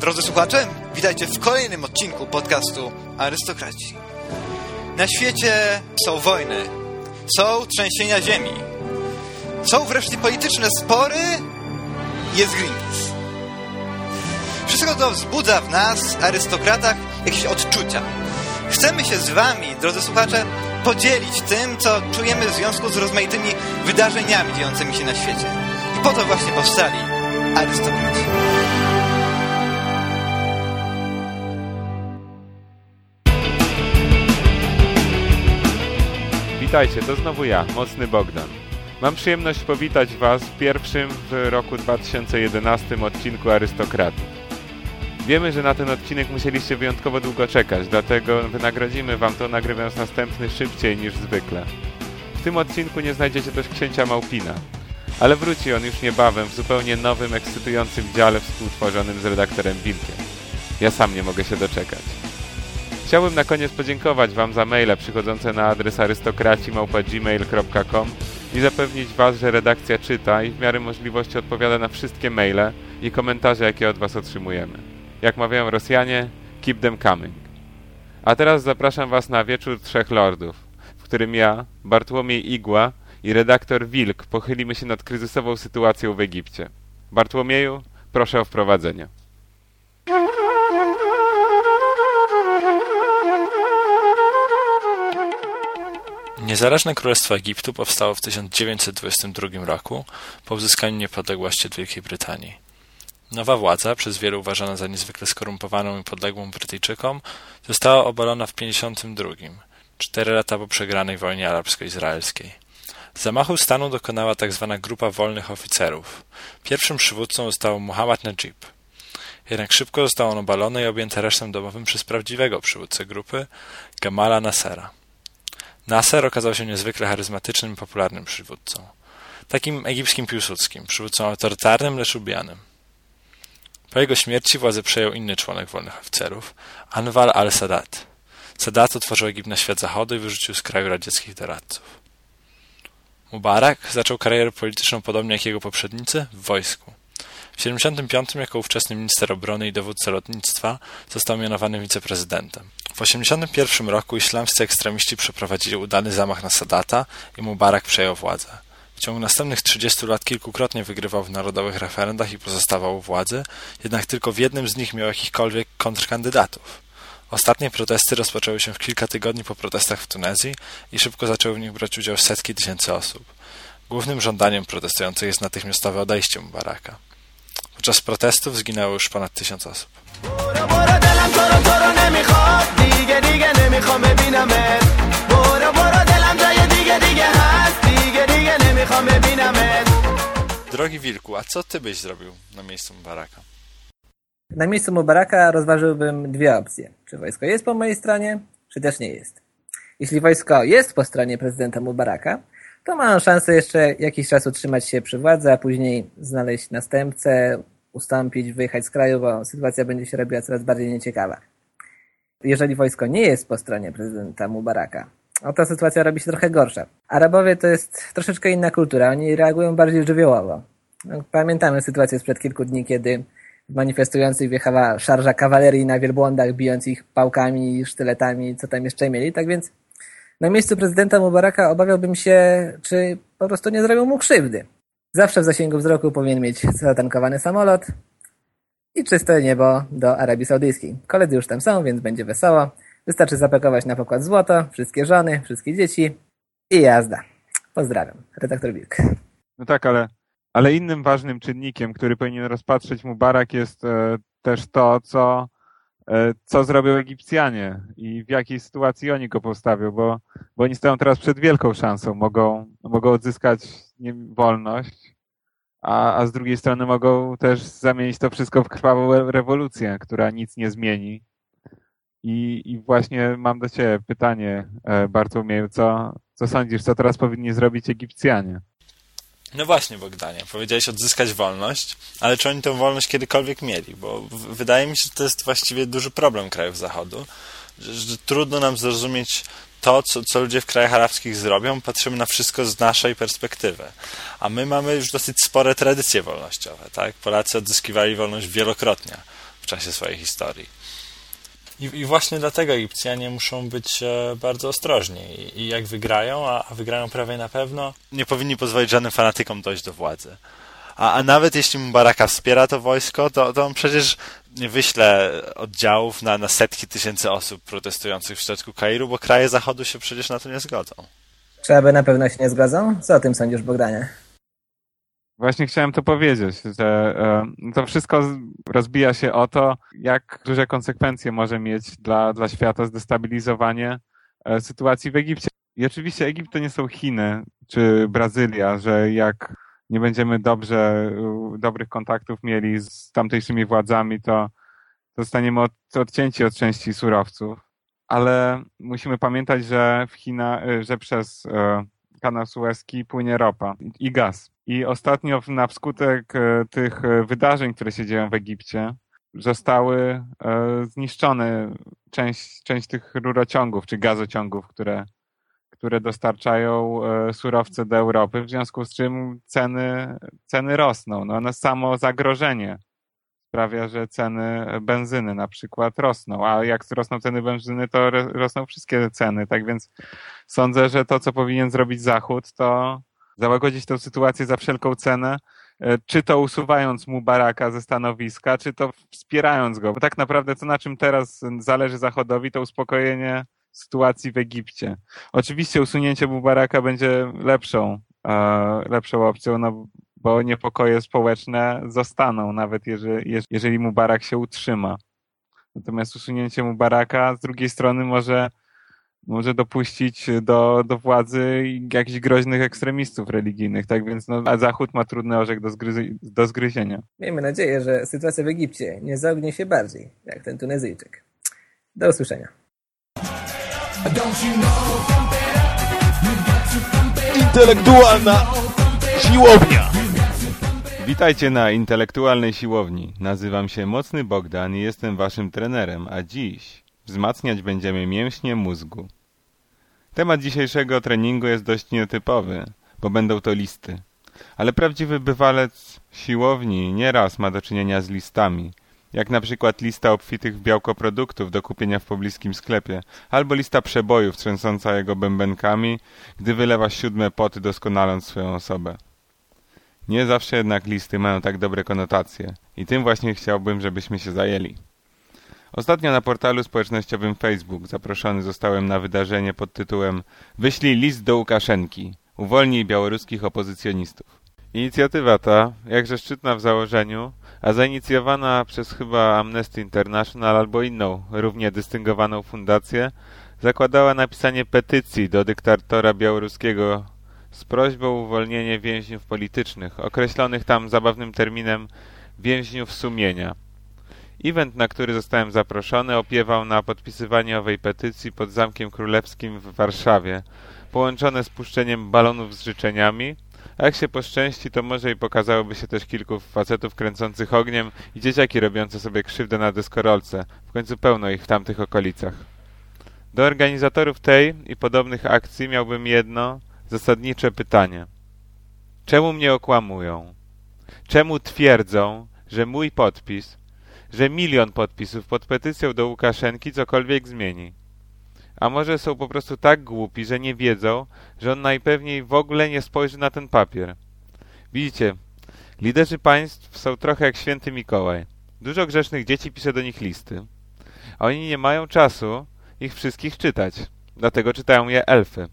Drodzy słuchacze, witajcie w kolejnym odcinku podcastu Arystokraci. Na świecie są wojny, są trzęsienia ziemi, są wreszcie polityczne spory, jest Greenpeace. Wszystko to wzbudza w nas, arystokratach, jakieś odczucia. Chcemy się z wami, drodzy słuchacze, podzielić tym, co czujemy w związku z rozmaitymi wydarzeniami dziejącymi się na świecie. I po to właśnie powstali arystokraci. Witajcie, to znowu ja, Mocny Bogdan. Mam przyjemność powitać Was w pierwszym w roku 2011 odcinku Arystokratów. Wiemy, że na ten odcinek musieliście wyjątkowo długo czekać, dlatego wynagrodzimy Wam to nagrywając następny szybciej niż zwykle. W tym odcinku nie znajdziecie też księcia Małpina, ale wróci on już niebawem w zupełnie nowym, ekscytującym dziale współtworzonym z redaktorem Wilkiem. Ja sam nie mogę się doczekać. Chciałbym na koniec podziękować Wam za maile przychodzące na adres arystokraci.gmail.com i zapewnić Was, że redakcja czyta i w miarę możliwości odpowiada na wszystkie maile i komentarze, jakie od Was otrzymujemy. Jak mawiają Rosjanie, keep them coming. A teraz zapraszam Was na Wieczór Trzech Lordów, w którym ja, Bartłomiej Igła i redaktor Wilk pochylimy się nad kryzysową sytuacją w Egipcie. Bartłomieju, proszę o wprowadzenie. Niezależne Królestwo Egiptu powstało w 1922 roku po uzyskaniu niepodległości od Wielkiej Brytanii. Nowa władza, przez wielu uważana za niezwykle skorumpowaną i podległą Brytyjczykom, została obalona w 1952, cztery lata po przegranej wojnie arabsko-izraelskiej. Zamachu stanu dokonała tzw. grupa wolnych oficerów. Pierwszym przywódcą został Muhammad Najib. Jednak szybko został on obalony i objęty aresztem domowym przez prawdziwego przywódcę grupy, Gamala Nassera. Nasser okazał się niezwykle charyzmatycznym i popularnym przywódcą. Takim egipskim Piłsudskim, przywódcą autorytarnym, lecz lubianym. Po jego śmierci władzę przejął inny członek wolnych oficerów, Anwar al-Sadat. Sadat otworzył Egipt na świat zachodu i wyrzucił z kraju radzieckich doradców. Mubarak zaczął karierę polityczną podobnie jak jego poprzednicy w wojsku. W 75 jako ówczesny minister obrony i dowódca lotnictwa został mianowany wiceprezydentem. W 81 roku islamscy ekstremiści przeprowadzili udany zamach na Sadata i Mubarak przejął władzę. W ciągu następnych 30 lat kilkukrotnie wygrywał w narodowych referendach i pozostawał u władzy, jednak tylko w jednym z nich miał jakichkolwiek kontrkandydatów. Ostatnie protesty rozpoczęły się w kilka tygodni po protestach w Tunezji i szybko zaczęły w nich brać udział setki tysięcy osób. Głównym żądaniem protestujących jest natychmiastowe odejście Mubaraka. Podczas protestów zginęło już ponad tysiąc osób. Drogi Wilku, a co ty byś zrobił na miejscu Mubaraka? Na miejscu Mubaraka rozważyłbym dwie opcje. Czy wojsko jest po mojej stronie, czy też nie jest. Jeśli wojsko jest po stronie prezydenta Mubaraka, to ma szansę jeszcze jakiś czas utrzymać się przy władzy, a później znaleźć następcę, ustąpić, wyjechać z kraju, bo sytuacja będzie się robiła coraz bardziej nieciekawa. Jeżeli wojsko nie jest po stronie prezydenta Mubaraka, o ta sytuacja robi się trochę gorsza. Arabowie to jest troszeczkę inna kultura, oni reagują bardziej żywiołowo. No, pamiętamy sytuację sprzed kilku dni, kiedy manifestujących wjechała szarża kawalerii na wielbłądach, bijąc ich pałkami, sztyletami, co tam jeszcze mieli. Tak więc na miejscu prezydenta Mubaraka obawiałbym się, czy po prostu nie zrobią mu krzywdy. Zawsze w zasięgu wzroku powinien mieć zatankowany samolot i czyste niebo do Arabii Saudyjskiej. Koledzy już tam są, więc będzie wesoło. Wystarczy zapakować na pokład złoto, wszystkie żony, wszystkie dzieci i jazda. Pozdrawiam. Redaktor Wilk. No tak, ale, ale innym ważnym czynnikiem, który powinien rozpatrzeć Mubarak jest e, też to, co, e, co zrobią Egipcjanie i w jakiej sytuacji oni go postawią, bo, bo oni stoją teraz przed wielką szansą. Mogą, mogą odzyskać nie, wolność, a, a z drugiej strony mogą też zamienić to wszystko w krwawą rewolucję, która nic nie zmieni. I, i właśnie mam do Ciebie pytanie, e, Bartłomieju, co, co sądzisz, co teraz powinni zrobić Egipcjanie? No właśnie, Bogdanie, powiedziałeś odzyskać wolność, ale czy oni tę wolność kiedykolwiek mieli? Bo wydaje mi się, że to jest właściwie duży problem krajów Zachodu, że, że trudno nam zrozumieć to, co, co ludzie w krajach arabskich zrobią, patrzymy na wszystko z naszej perspektywy. A my mamy już dosyć spore tradycje wolnościowe, tak? Polacy odzyskiwali wolność wielokrotnie w czasie swojej historii. I, I, właśnie dlatego Egipcjanie muszą być e, bardzo ostrożni. I, I, jak wygrają, a, a, wygrają prawie na pewno, nie powinni pozwolić żadnym fanatykom dojść do władzy. A, a nawet jeśli Mubaraka wspiera to wojsko, to, to on przecież nie wyśle oddziałów na, na setki tysięcy osób protestujących w środku Kairu, bo kraje Zachodu się przecież na to nie zgodzą. Czy aby na pewno się nie zgodzą? Co o tym sądzisz, Bogdanie? Właśnie chciałem to powiedzieć, że e, to wszystko rozbija się o to, jak duże konsekwencje może mieć dla, dla świata zdestabilizowanie e, sytuacji w Egipcie. I oczywiście Egipt to nie są Chiny czy Brazylia, że jak nie będziemy dobrze, dobrych kontaktów mieli z tamtejszymi władzami, to zostaniemy od, odcięci od części surowców. Ale musimy pamiętać, że w China, e, że przez kanał Suezki płynie ropa i gaz. I ostatnio na wskutek e, tych wydarzeń, które się dzieją w Egipcie, zostały zniszczone część, część tych rurociągów czy gazociągów, które, które dostarczają surowce do Europy, w związku z czym ceny, ceny rosną. No, one samo zagrożenie sprawia, że ceny benzyny na przykład rosną, a jak rosną ceny benzyny, to rosną wszystkie ceny, tak więc sądzę, że to, co powinien zrobić Zachód, to załagodzić tę sytuację za wszelką cenę, e, czy to usuwając mu baraka ze stanowiska, czy to wspierając go. Bo tak naprawdę to, na czym teraz zależy Zachodowi, to uspokojenie sytuacji w Egipcie. Oczywiście usunięcie Mubaraka będzie lepszą, e, lepszą opcją, no, bo niepokoje społeczne zostaną, nawet jeżeli, jeżeli Mubarak się utrzyma. Natomiast usunięcie Mubaraka z drugiej strony może może dopuścić do, do władzy jakichś groźnych ekstremistów religijnych, tak więc no, a Zachód ma trudny orzech do, zgryzy, do zgryzienia. Miejmy nadzieję, że sytuacja w Egipcie nie zaognie się bardziej, jak ten Tunezyjczyk. Do usłyszenia. Intelektualna siłownia. Witajcie na intelektualnej siłowni. Nazywam się Mocny Bogdan i jestem waszym trenerem, a dziś Wzmacniać będziemy mięśnie mózgu. Temat dzisiejszego treningu jest dość nietypowy, bo będą to listy. Ale prawdziwy bywalec siłowni nieraz ma do czynienia z listami, jak na przykład lista obfitych białkoproduktów do kupienia w pobliskim sklepie, albo lista przebojów trzęsąca jego bębenkami, gdy wylewa siódme poty doskonaląc swoją osobę. Nie zawsze jednak listy mają tak dobre konotacje i tym właśnie chciałbym, żebyśmy się zajęli. Ostatnio na portalu społecznościowym Facebook zaproszony zostałem na wydarzenie pod tytułem Wyślij list do Łukaszenki. Uwolnij białoruskich opozycjonistów. Inicjatywa ta, jakże szczytna w założeniu, a zainicjowana przez chyba Amnesty International albo inną, równie dystyngowaną fundację, zakładała napisanie petycji do dyktatora białoruskiego z prośbą o uwolnienie więźniów politycznych, określonych tam zabawnym terminem więźniów sumienia – Event, na który zostałem zaproszony, opiewał na podpisywanie owej petycji pod Zamkiem Królewskim w Warszawie, połączone z puszczeniem balonów z życzeniami, a jak się poszczęści, to może i pokazałoby się też kilku facetów kręcących ogniem i dzieciaki robiące sobie krzywdę na deskorolce. W końcu pełno ich w tamtych okolicach. Do organizatorów tej i podobnych akcji miałbym jedno zasadnicze pytanie. Czemu mnie okłamują? Czemu twierdzą, że mój podpis że milion podpisów pod petycją do Łukaszenki cokolwiek zmieni. A może są po prostu tak głupi, że nie wiedzą, że on najpewniej w ogóle nie spojrzy na ten papier. Widzicie, liderzy państw są trochę jak święty Mikołaj. Dużo grzesznych dzieci pisze do nich listy. A oni nie mają czasu ich wszystkich czytać. Dlatego czytają je elfy.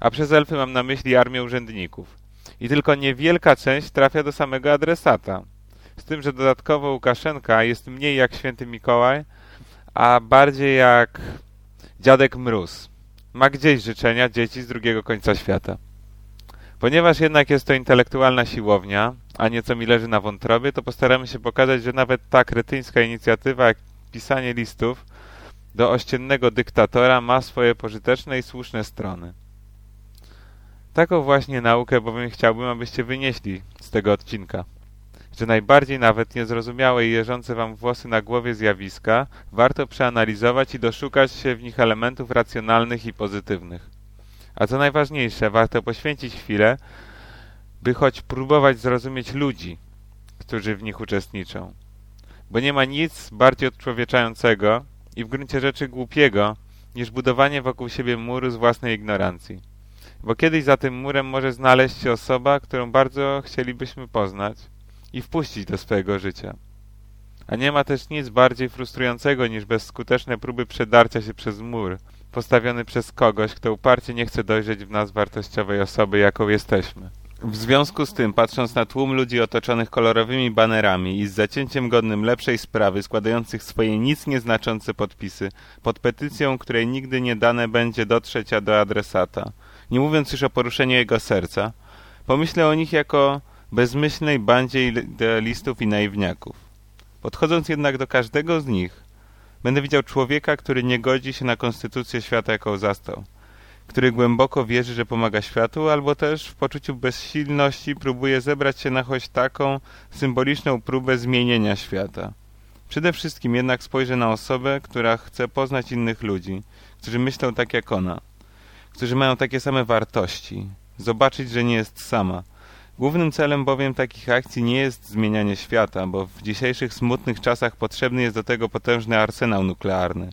A przez elfy mam na myśli armię urzędników. I tylko niewielka część trafia do samego adresata. Z tym, że dodatkowo Łukaszenka jest mniej jak święty Mikołaj, a bardziej jak dziadek Mróz. Ma gdzieś życzenia dzieci z drugiego końca świata. Ponieważ jednak jest to intelektualna siłownia, a nieco mi leży na wątrobie, to postaramy się pokazać, że nawet ta kretyńska inicjatywa jak pisanie listów do ościennego dyktatora ma swoje pożyteczne i słuszne strony. Taką właśnie naukę bowiem chciałbym, abyście wynieśli z tego odcinka że najbardziej nawet niezrozumiałe i jeżące wam włosy na głowie zjawiska warto przeanalizować i doszukać się w nich elementów racjonalnych i pozytywnych. A co najważniejsze, warto poświęcić chwilę, by choć próbować zrozumieć ludzi, którzy w nich uczestniczą. bo nie ma nic bardziej odczłowieczającego i w gruncie rzeczy głupiego niż budowanie wokół siebie muru z własnej ignorancji. Bo kiedyś za tym murem może znaleźć się osoba, którą bardzo chcielibyśmy poznać i wpuścić do swojego życia. A nie ma też nic bardziej frustrującego niż bezskuteczne próby przedarcia się przez mur, postawiony przez kogoś, kto uparcie nie chce dojrzeć w nas wartościowej osoby, jaką jesteśmy. W związku z tym, patrząc na tłum ludzi otoczonych kolorowymi banerami i z zacięciem godnym lepszej sprawy, składających swoje nic nieznaczące podpisy pod petycją, której nigdy nie dane będzie dotrzeć do adresata, nie mówiąc już o poruszeniu jego serca, pomyślę o nich jako bezmyślnej bandzie idealistów i naiwniaków. Podchodząc jednak do każdego z nich, będę widział człowieka, który nie godzi się na konstytucję świata, jaką zastał, który głęboko wierzy, że pomaga światu, albo też w poczuciu bezsilności próbuje zebrać się na choć taką symboliczną próbę zmienienia świata. Przede wszystkim jednak spojrzę na osobę, która chce poznać innych ludzi, którzy myślą tak jak ona, którzy mają takie same wartości, zobaczyć, że nie jest sama – Głównym celem bowiem takich akcji nie jest zmienianie świata, bo w dzisiejszych smutnych czasach potrzebny jest do tego potężny arsenał nuklearny.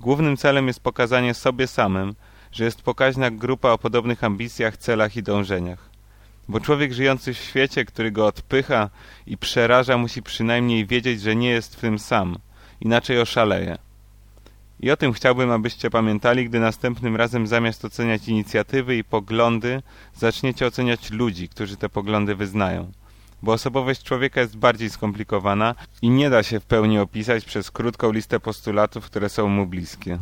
Głównym celem jest pokazanie sobie samym, że jest pokaźna grupa o podobnych ambicjach, celach i dążeniach. Bo człowiek żyjący w świecie, który go odpycha i przeraża, musi przynajmniej wiedzieć, że nie jest w tym sam, inaczej oszaleje. I o tym chciałbym, abyście pamiętali, gdy następnym razem zamiast oceniać inicjatywy i poglądy, zaczniecie oceniać ludzi, którzy te poglądy wyznają. Bo osobowość człowieka jest bardziej skomplikowana i nie da się w pełni opisać przez krótką listę postulatów, które są mu bliskie.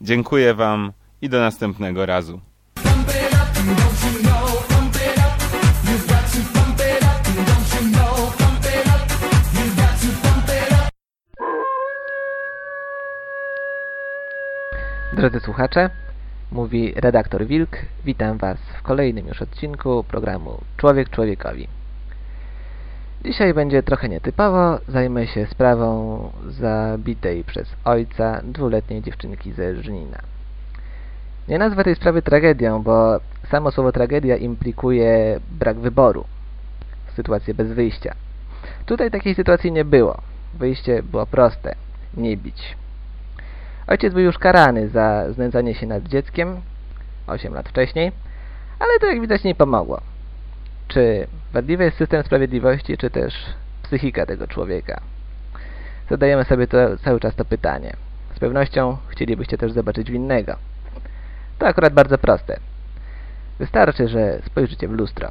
Dziękuję Wam i do następnego razu. Drodzy słuchacze, mówi redaktor Wilk. Witam Was w kolejnym już odcinku programu Człowiek Człowiekowi. Dzisiaj będzie trochę nietypowo. Zajmę się sprawą zabitej przez ojca dwuletniej dziewczynki ze Żnina. Nie nazwę tej sprawy tragedią, bo samo słowo tragedia implikuje brak wyboru, sytuację bez wyjścia. Tutaj takiej sytuacji nie było. Wyjście było proste. Nie bić. Ojciec był już karany za znęcanie się nad dzieckiem 8 lat wcześniej, ale to jak widać nie pomogło. Czy wadliwy jest system sprawiedliwości, czy też psychika tego człowieka? Zadajemy sobie to, cały czas to pytanie. Z pewnością chcielibyście też zobaczyć winnego. To akurat bardzo proste. Wystarczy, że spojrzycie w lustro.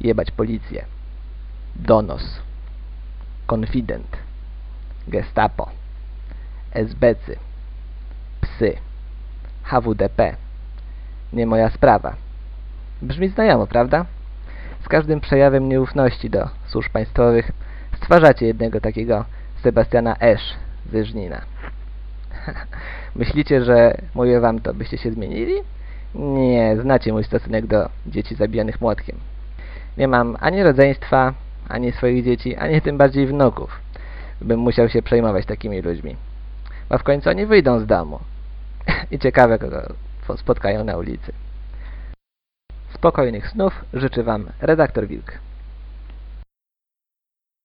Jebać policję. Donos. Konfident. Gestapo. SBcy, psy, HWDP. Nie moja sprawa. Brzmi znajomo, prawda? Z każdym przejawem nieufności do służb państwowych stwarzacie jednego takiego Sebastiana Esz ze Żnina. Myślicie, że mówię wam to, byście się zmienili? Nie, znacie mój stosunek do dzieci zabijanych młotkiem. Nie mam ani rodzeństwa, ani swoich dzieci, ani tym bardziej wnuków, bym musiał się przejmować takimi ludźmi a w końcu oni wyjdą z domu. I ciekawe, kogo spotkają na ulicy. Spokojnych snów życzy Wam redaktor Wilk.